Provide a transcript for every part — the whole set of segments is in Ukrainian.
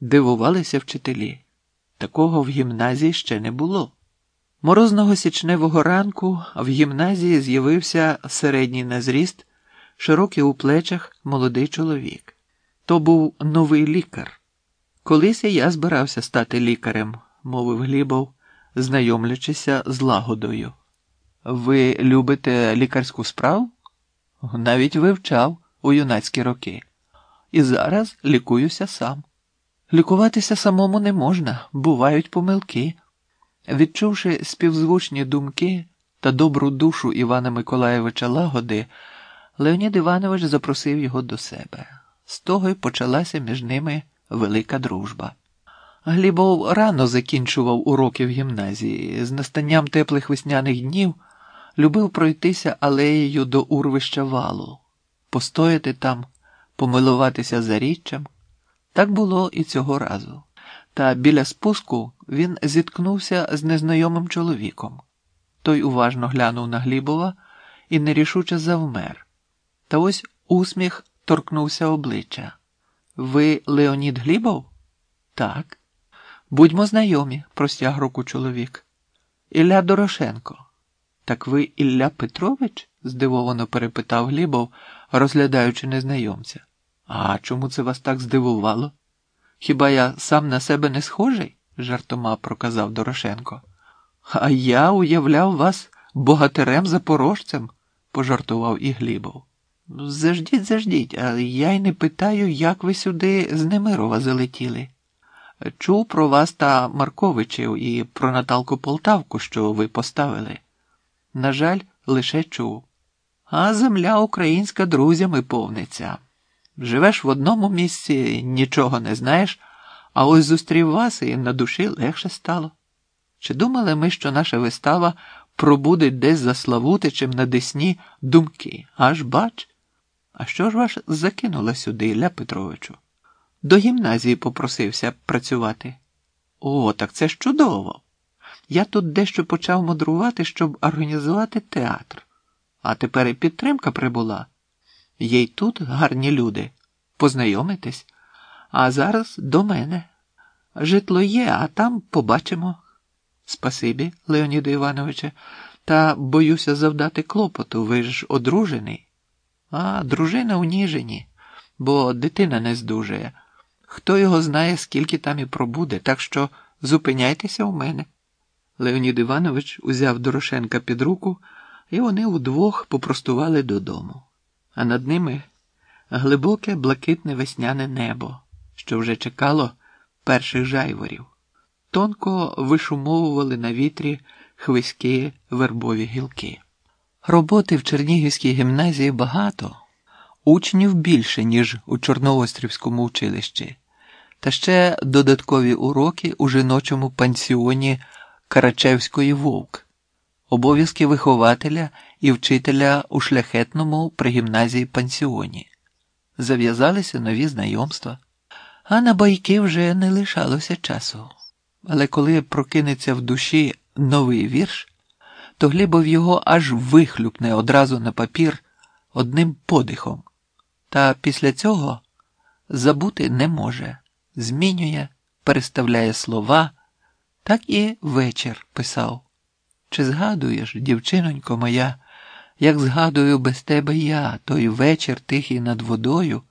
Дивувалися вчителі. Такого в гімназії ще не було. Морозного січневого ранку в гімназії з'явився середній на зріст, широкий у плечах молодий чоловік. То був новий лікар. Колись я збирався стати лікарем, мовив Глібов, знайомлячися з лагодою. Ви любите лікарську справу? Навіть вивчав у юнацькі роки. І зараз лікуюся сам. Лікуватися самому не можна, бувають помилки. Відчувши співзвучні думки та добру душу Івана Миколаєвича Лагоди, Леонід Іванович запросив його до себе. З того й почалася між ними велика дружба. Глібов рано закінчував уроки в гімназії. З настанням теплих весняних днів любив пройтися алеєю до урвища валу, постояти там, помилуватися заріччям. Так було і цього разу. Та біля спуску він зіткнувся з незнайомим чоловіком. Той уважно глянув на Глібова і нерішуче завмер. Та ось усміх торкнувся обличчя. Ви Леонід Глібов? Так. Будьмо знайомі, простяг руку чоловік. Ілля Дорошенко. Так ви Ілля Петрович? здивовано перепитав Глібов, розглядаючи незнайомця. А чому це вас так здивувало? Хіба я сам на себе не схожий? жартома проказав Дорошенко. А я уявляв вас богатирем запорожцем, пожартував і Глібов. Заждіть, заждіть, а я й не питаю, як ви сюди з Немирова залетіли. Чув про вас та Марковичів і про Наталку Полтавку, що ви поставили. На жаль, лише чув. А земля українська друзями повниться. Живеш в одному місці, нічого не знаєш, а ось зустрів вас і на душі легше стало. Чи думали ми, що наша вистава пробудить десь за Славутичем на Десні думки? Аж бач. А що ж ваш закинула сюди, Ілля Петровичу? До гімназії попросився працювати. О, так це ж чудово. Я тут дещо почав мудрувати, щоб організувати театр. А тепер і підтримка прибула. Є й тут гарні люди. Познайомитись. А зараз до мене. Житло є, а там побачимо. Спасибі, Леоніду Івановичу, та боюся завдати клопоту. Ви ж одружений. А дружина у Ніжині, бо дитина не здужує. Хто його знає, скільки там і пробуде, так що зупиняйтеся у мене. Леонід Іванович узяв Дорошенка під руку, і вони удвох попростували додому. А над ними глибоке блакитне весняне небо, що вже чекало перших жайворів. Тонко вишумовували на вітрі хвиські вербові гілки. Роботи в Чернігівській гімназії багато, учнів більше, ніж у Чорноострівському училищі, та ще додаткові уроки у жіночому пансіоні Карачевської Вовк, обов'язки вихователя і вчителя у шляхетному при гімназії пансіоні. Зав'язалися нові знайомства, а на байки вже не лишалося часу. Але коли прокинеться в душі новий вірш, то Глібов його аж вихлюпне одразу на папір одним подихом, та після цього забути не може, змінює, переставляє слова, так і вечір писав. Чи згадуєш, дівчинонько моя, як згадую без тебе я, той вечір тихий над водою,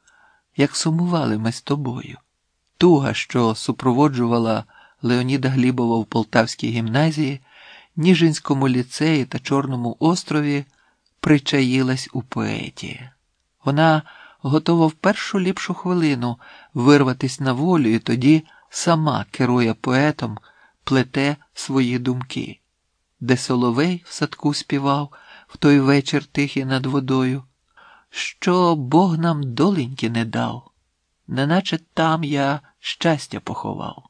як сумували ми з тобою? Туга, що супроводжувала Леоніда Глібова в Полтавській гімназії, Ніжинському ліцеї та Чорному острові причаїлась у поеті. Вона готова в першу ліпшу хвилину вирватись на волю і тоді сама керує поетом, плете свої думки, де Соловей в садку співав в той вечір тихий над водою, що Бог нам доленьки не дав, неначе там я щастя поховав.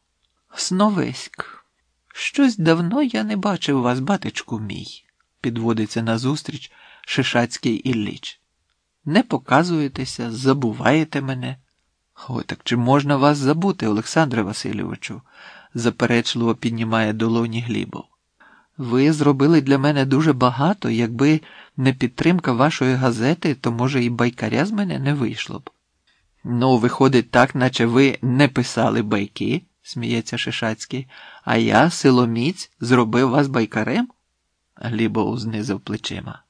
Сновеськ, щось давно я не бачив вас, батечку мій, підводиться назустріч Шишацький Ілліч. Не показуєтеся, забуваєте мене. Ой, так чи можна вас забути, Олександре Васильовичу? заперечливо піднімає долоні Глібов. Ви зробили для мене дуже багато, якби не підтримка вашої газети, то, може, і байкаря з мене не вийшло б. Ну, виходить, так, наче ви не писали байки, сміється Шишацький, а я, силоміць, зробив вас байкарем? Глібо знизив плечима.